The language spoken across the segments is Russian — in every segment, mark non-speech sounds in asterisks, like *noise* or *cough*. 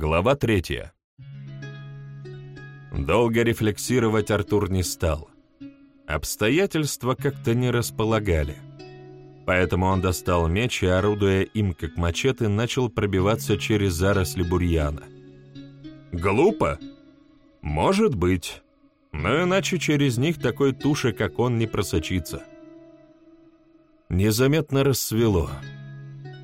Глава третья. Долго рефлексировать Артур не стал. Обстоятельства как-то не располагали. Поэтому он достал меч и, орудуя им как мачете, начал пробиваться через заросли бурьяна. Глупо? Может быть. Но иначе через них такой туши, как он, не просочится. Незаметно рассвело.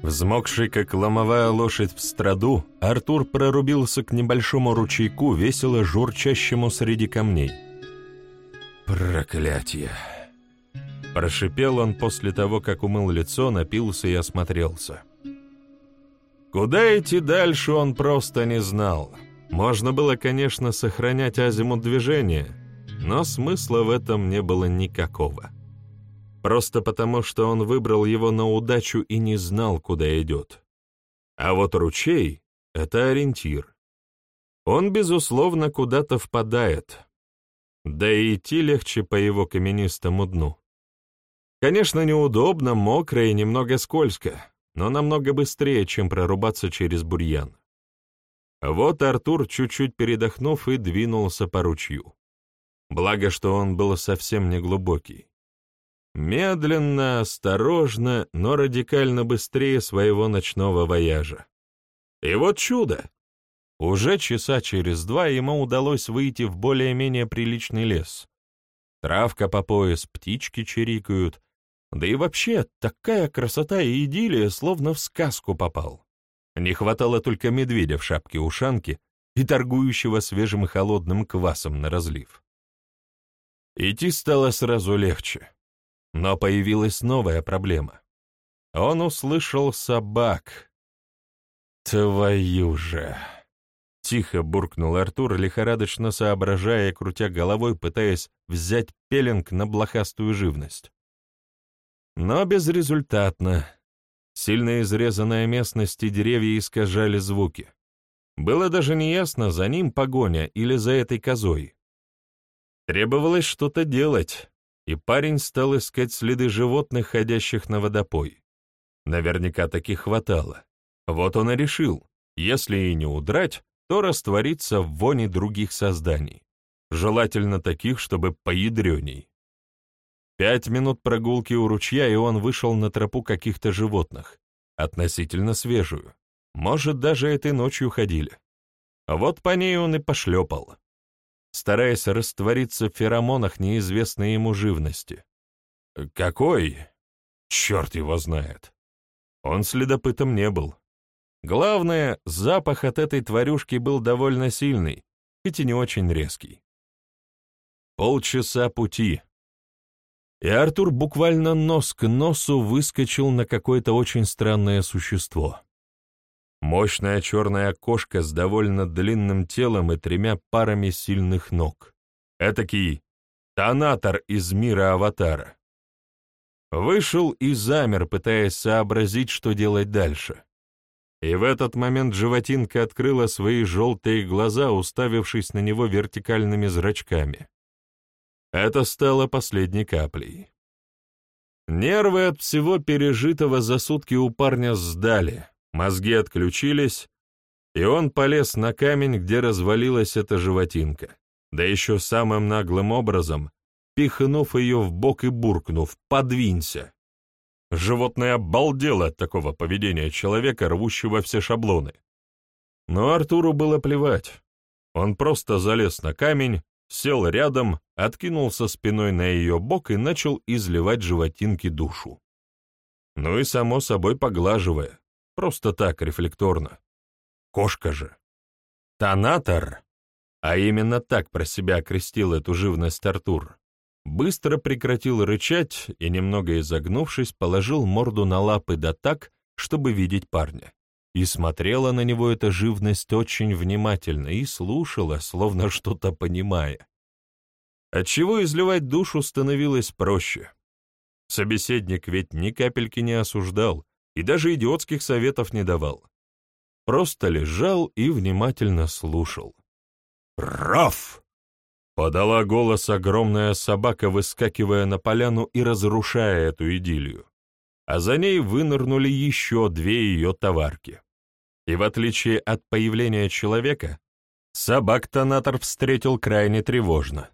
Взмокший, как ломовая лошадь в страду, Артур прорубился к небольшому ручейку, весело журчащему среди камней. «Проклятие!» Прошипел он после того, как умыл лицо, напился и осмотрелся. Куда идти дальше, он просто не знал. Можно было, конечно, сохранять азимут движения, но смысла в этом не было никакого. Просто потому, что он выбрал его на удачу и не знал, куда идет. А вот ручей — это ориентир. Он, безусловно, куда-то впадает. Да и идти легче по его каменистому дну. Конечно, неудобно, мокро и немного скользко, но намного быстрее, чем прорубаться через бурьян. Вот Артур, чуть-чуть передохнув, и двинулся по ручью. Благо, что он был совсем не глубокий. Медленно, осторожно, но радикально быстрее своего ночного вояжа. И вот чудо! Уже часа через два ему удалось выйти в более-менее приличный лес. Травка по пояс, птички чирикают. Да и вообще, такая красота и идиллия, словно в сказку попал. Не хватало только медведя в шапке-ушанке и торгующего свежим и холодным квасом на разлив. Идти стало сразу легче. Но появилась новая проблема. Он услышал собак. «Твою же!» — тихо буркнул Артур, лихорадочно соображая крутя головой, пытаясь взять пеленг на блохастую живность. Но безрезультатно. Сильно изрезанная местность и деревья искажали звуки. Было даже неясно, за ним погоня или за этой козой. Требовалось что-то делать, и парень стал искать следы животных, ходящих на водопой. Наверняка таких хватало. Вот он и решил, если и не удрать, то раствориться в воне других созданий, желательно таких, чтобы поядреней. Пять минут прогулки у ручья, и он вышел на тропу каких-то животных, относительно свежую. Может, даже этой ночью ходили. Вот по ней он и пошлепал стараясь раствориться в феромонах неизвестной ему живности. Какой? Черт его знает. Он следопытом не был. Главное, запах от этой тварюшки был довольно сильный, хоть и не очень резкий. Полчаса пути. И Артур буквально нос к носу выскочил на какое-то очень странное существо. Мощная черная кошка с довольно длинным телом и тремя парами сильных ног. Этакий тонатор из мира Аватара. Вышел и замер, пытаясь сообразить, что делать дальше. И в этот момент животинка открыла свои желтые глаза, уставившись на него вертикальными зрачками. Это стало последней каплей. Нервы от всего пережитого за сутки у парня сдали — Мозги отключились, и он полез на камень, где развалилась эта животинка, да еще самым наглым образом, пихнув ее в бок и буркнув «подвинься». Животное обалдело от такого поведения человека, рвущего все шаблоны. Но Артуру было плевать. Он просто залез на камень, сел рядом, откинулся спиной на ее бок и начал изливать животинке душу. Ну и, само собой, поглаживая. Просто так, рефлекторно. Кошка же. Тонатор, а именно так про себя окрестил эту живность Артур, быстро прекратил рычать и, немного изогнувшись, положил морду на лапы да так, чтобы видеть парня. И смотрела на него эта живность очень внимательно и слушала, словно *laughs* что-то понимая. Отчего изливать душу становилось проще. Собеседник ведь ни капельки не осуждал, и даже идиотских советов не давал. Просто лежал и внимательно слушал. «Раф!» — подала голос огромная собака, выскакивая на поляну и разрушая эту идиллию. А за ней вынырнули еще две ее товарки. И в отличие от появления человека, собак Тонатор встретил крайне тревожно.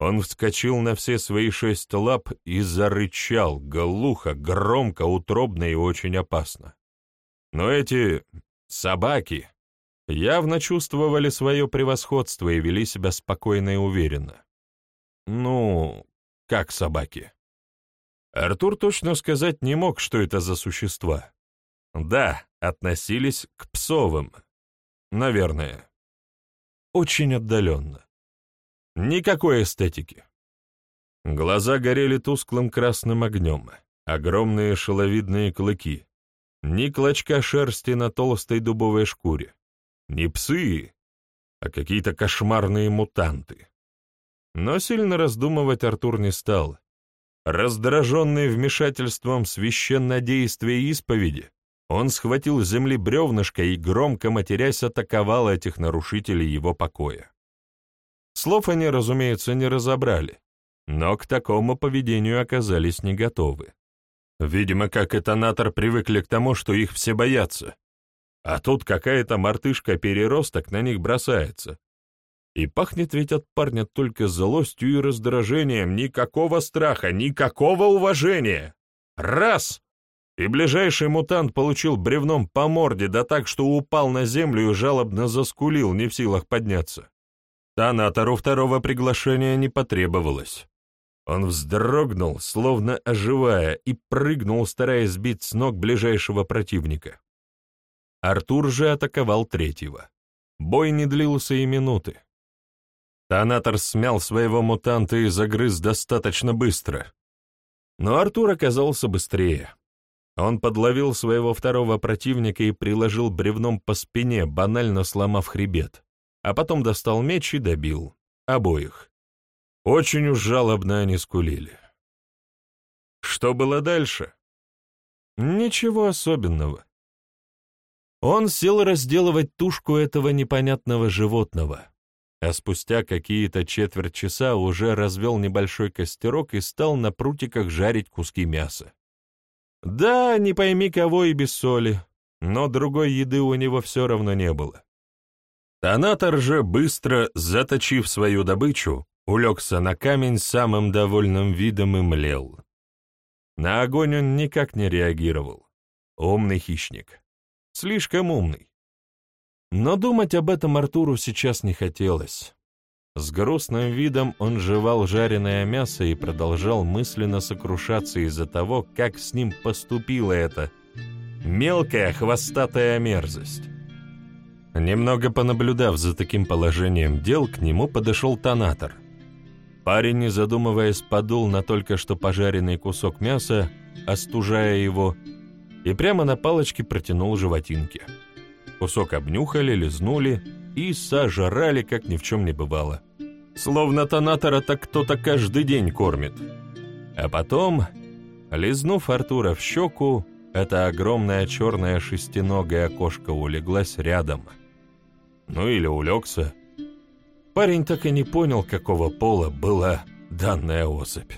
Он вскочил на все свои шесть лап и зарычал, глухо, громко, утробно и очень опасно. Но эти собаки явно чувствовали свое превосходство и вели себя спокойно и уверенно. Ну, как собаки. Артур точно сказать не мог, что это за существа. Да, относились к псовым. Наверное. Очень отдаленно. Никакой эстетики. Глаза горели тусклым красным огнем, огромные шеловидные клыки, ни клочка шерсти на толстой дубовой шкуре, не псы, а какие-то кошмарные мутанты. Но сильно раздумывать Артур не стал. Раздраженный вмешательством священнодействия исповеди, он схватил с земли бревнышко и, громко матерясь, атаковал этих нарушителей его покоя. Слов они, разумеется, не разобрали, но к такому поведению оказались не готовы. Видимо, как этонатор привыкли к тому, что их все боятся. А тут какая-то мартышка-переросток на них бросается. И пахнет ведь от парня только злостью и раздражением, никакого страха, никакого уважения. Раз! И ближайший мутант получил бревном по морде, да так, что упал на землю и жалобно заскулил, не в силах подняться. Танатору второго приглашения не потребовалось. Он вздрогнул, словно оживая, и прыгнул, стараясь сбить с ног ближайшего противника. Артур же атаковал третьего. Бой не длился и минуты. Танатор смял своего мутанта и загрыз достаточно быстро. Но Артур оказался быстрее. Он подловил своего второго противника и приложил бревном по спине, банально сломав хребет, а потом достал меч и добил. Обоих. Очень уж жалобно они скулили. Что было дальше? Ничего особенного. Он сел разделывать тушку этого непонятного животного, а спустя какие-то четверть часа уже развел небольшой костерок и стал на прутиках жарить куски мяса. Да, не пойми кого и без соли, но другой еды у него все равно не было. Тонатор же, быстро заточив свою добычу, улегся на камень самым довольным видом и млел. На огонь он никак не реагировал. Умный хищник. Слишком умный. Но думать об этом Артуру сейчас не хотелось. С грустным видом он жевал жареное мясо и продолжал мысленно сокрушаться из-за того, как с ним поступила эта мелкая хвостатая мерзость. Немного понаблюдав за таким положением дел, к нему подошел тонатор. Парень, не задумываясь, подул на только что пожаренный кусок мяса, остужая его, и прямо на палочке протянул животинки. Кусок обнюхали, лизнули и сожрали, как ни в чем не бывало. Словно тонатора так кто-то каждый день кормит. А потом, лизнув Артура в щеку, эта огромная черная шестиногая кошка улеглась рядом. Ну или улегся. Парень так и не понял, какого пола была данная особь.